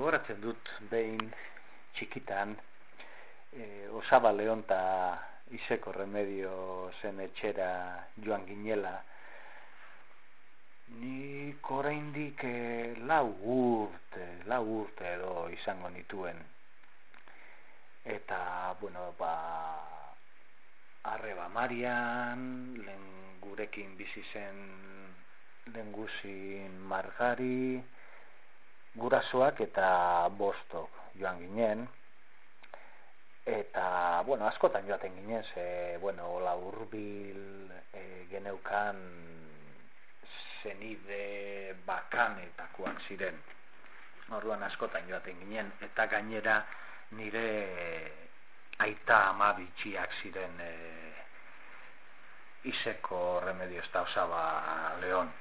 gogoratzen dut behin txikitan e, osaba leon ta iseko remedio zen etxera joan ginela. Ni oraindik e, lau urte lau urte edo izango nituen. Eta bueno ba arreba marian lehen gurekin bizi zen lehen margari gurasoak eta bostok joan ginen. Eta bueno, askotan joaten ginen ze bueno, hola hurbil e, geneukan zenide bakanetakoak ziren. Orduan askotan joaten ginen eta gainera nire aita ama bitxiak ziren e, iseko remedio esta osaba leon.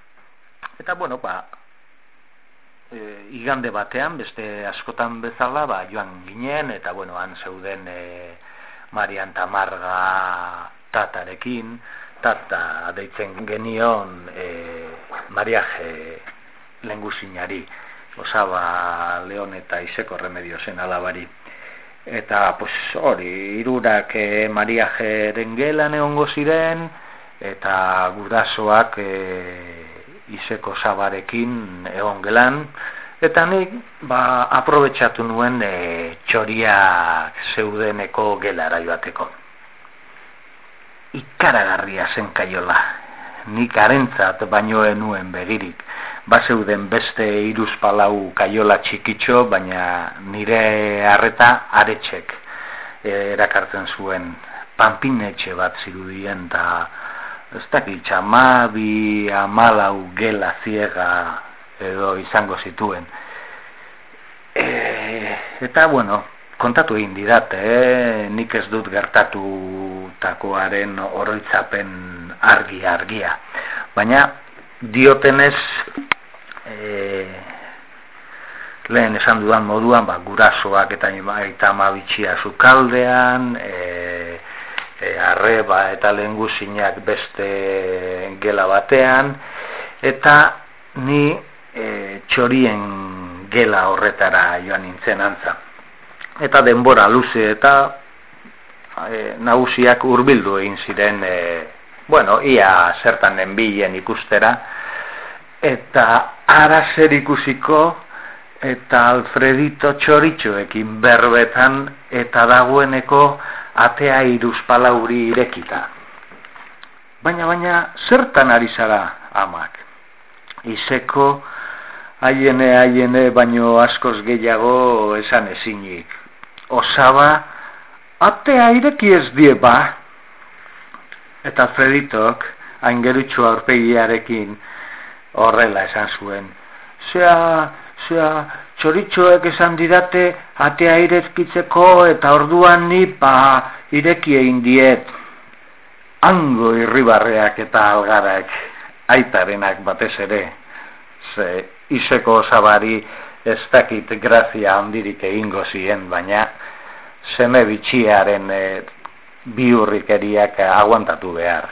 Eta bueno ba e, igande batean, beste askotan bezala, ba, joan ginen, eta bueno, han zeuden e, Marian Tamarga tatarekin, tata deitzen genion e, Mariaje lenguzinari, osaba leon eta iseko remedio zen alabari. Eta, pues, hori, irurak e, Mariaje gelan egongo ziren, eta gurasoak e, iseko sabarekin egon gelan, eta nik ba, aprobetsatu nuen e, txoriak zeudeneko gelara joateko. Ikaragarria zen kaiola, nik arentzat bainoen nuen begirik, ba zeuden beste iruz palau kaiola txikitxo, baina nire harreta aretxek e, erakartzen zuen. Panpinetxe bat zirudien, eta ez dakit, amabi, amalau gela ziega edo izango zituen. E, eta, bueno, kontatu egin didat, eh? nik ez dut gertatu takoaren oroitzapen argi-argia. Baina, diotenez, e, lehen esan dudan moduan, ba, gurasoak eta, eta amabitxia zukaldean, e, e, arreba eta lenguzinak beste gela batean eta ni e, txorien gela horretara joan nintzen antza. Eta denbora luze eta e, nagusiak hurbildu egin ziren e, bueno, ia zertan den bilen ikustera. Eta ara zer ikusiko eta Alfredito txoritxoekin berbetan eta dagoeneko atea iruz palauri irekita. Baina, baina, zertan ari zara amak? Izeko, haiene, haiene, baino askoz gehiago esan ezinik. Osaba, atea ireki ez die ba? Eta Freditok, aingerutxo aurpegiarekin, horrela esan zuen. Zea, zea, txoritxoek esan didate atea irezkitzeko eta orduan ni ba ireki egin diet. Hango irribarreak eta algarak aitarenak batez ere. Ze iseko osabari ez dakit grazia handirik egingo ziren baina seme bitxiaren e, biurrikeriak aguantatu behar